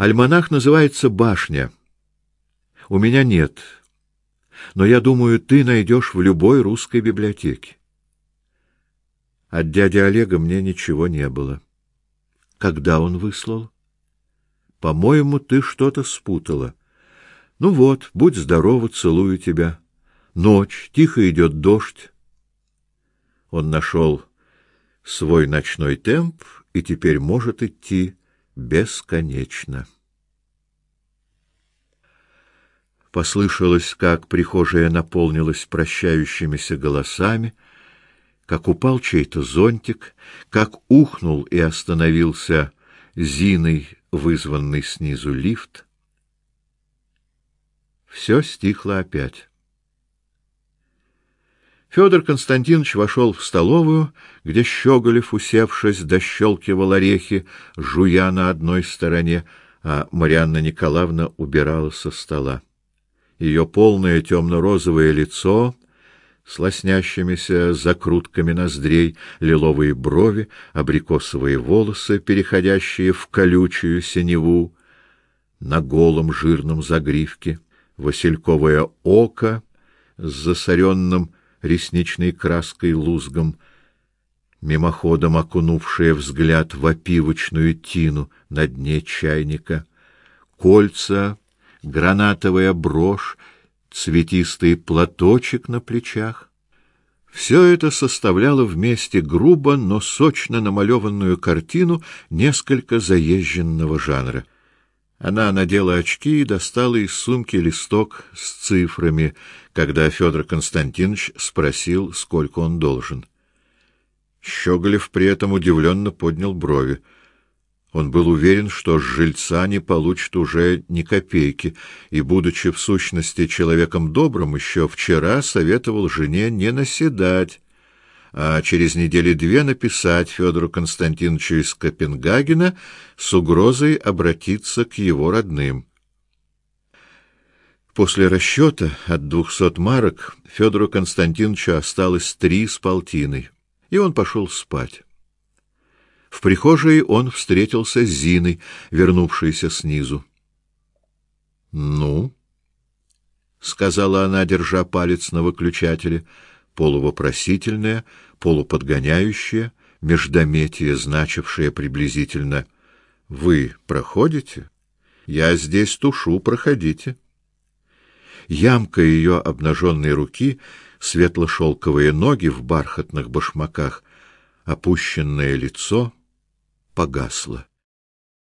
Альманах называется «Башня». У меня нет, но я думаю, ты найдешь в любой русской библиотеке. От дяди Олега мне ничего не было. Когда он выслал? По-моему, ты что-то спутала. Ну вот, будь здорова, целую тебя. Ночь, тихо идет дождь. Он нашел свой ночной темп и теперь может идти бесконечно. Послышалось, как прихожая наполнилась прощающимися голосами, как упал чей-то зонтик, как ухнул и остановился Зиной вызванный снизу лифт. Все стихло опять. Федор Константинович вошел в столовую, где Щеголев, усевшись, дощелкивал орехи, жуя на одной стороне, а Марианна Николаевна убирала со стола. Ее полное темно-розовое лицо с лоснящимися закрутками ноздрей, лиловые брови, абрикосовые волосы, переходящие в колючую синеву, на голом жирном загривке, васильковое око с засоренным ресничной краской лузгом, мимоходом окунувшее взгляд в опивочную тину на дне чайника, кольца, гранатовая брошь, цветистый платочек на плечах. Все это составляло вместе грубо, но сочно намалеванную картину несколько заезженного жанра. Она надела очки и достала из сумки листок с цифрами, когда Федор Константинович спросил, сколько он должен. Щеголев при этом удивленно поднял брови. Он был уверен, что с жильца не получит уже ни копейки, и, будучи в сущности человеком добрым, еще вчера советовал жене не наседать, а через недели две написать Федору Константиновичу из Копенгагена с угрозой обратиться к его родным. После расчета от двухсот марок Федору Константиновичу осталось три с полтиной, и он пошел спать. В прихожей он встретился с Зиной, вернувшейся снизу. «Ну?» — сказала она, держа палец на выключателе — полувопросительное, полуподгоняющее, междометие, значившее приблизительно «Вы проходите? Я здесь тушу, проходите». Ямка ее обнаженной руки, светло-шелковые ноги в бархатных башмаках, опущенное лицо погасло.